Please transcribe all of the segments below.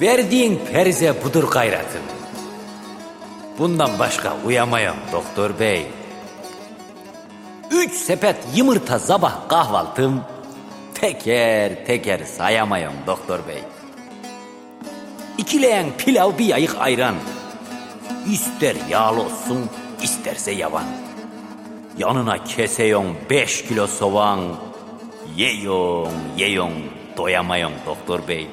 Verdiğin perize budur gayretim. Bundan başka uyamayam doktor bey. Üç sepet yumurta sabah kahvaltım. Teker teker sayamayam doktor bey. İkileyen pilav bir yayık ayran. İster yağlı olsun isterse yavan. Yanına keseyon beş kilo soğan. Yeyon yeyon doyamayon doktor bey.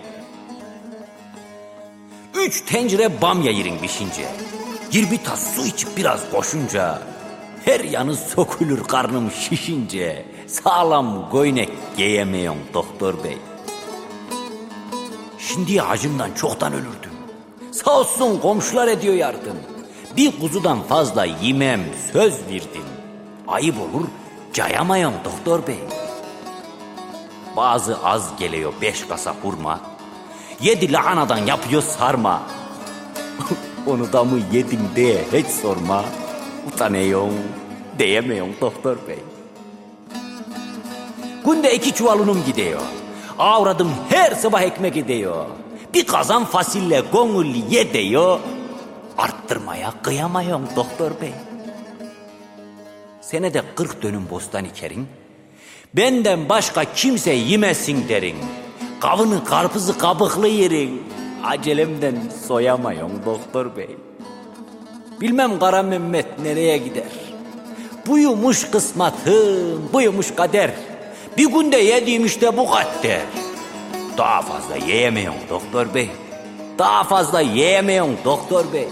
Üç tencere bamya yerin pişince. Gir bir tas su içip biraz koşunca. Her yanı sokulur karnım şişince. Sağlam goynek giyemeyon doktor bey. Şimdi acımdan çoktan ölürdüm. Sağ olsun komşular ediyor yardım. Bir kuzudan fazla yemem söz verdim. Ayıp olur cayamayam doktor bey. Bazı az geliyor beş kasa hurma. Yedi lahanadan yapıyor sarma. Onu da mı yedim diye hiç sorma. Utanıyorum, diyemiyorum doktor bey. Günde iki çuval unum gidiyor. Avradım her sabah ekmek gidiyor. Bir kazan fasille gongul ye diyor. Arttırmaya kıyamıyorum doktor bey. Senede kırk dönüm bostan ikerin. Benden başka kimse yemesin derin. Kavını karpuzu kabıklı yerin. Acelemden soyamayın doktor bey. Bilmem Kara Mehmet nereye gider. Buyumuş kısmatım, buyumuş kader. Bir günde yediğim işte bu kadar. Daha fazla yiyemiyorum doktor bey. Daha fazla yiyemiyorum doktor bey.